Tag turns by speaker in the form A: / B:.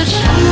A: 这是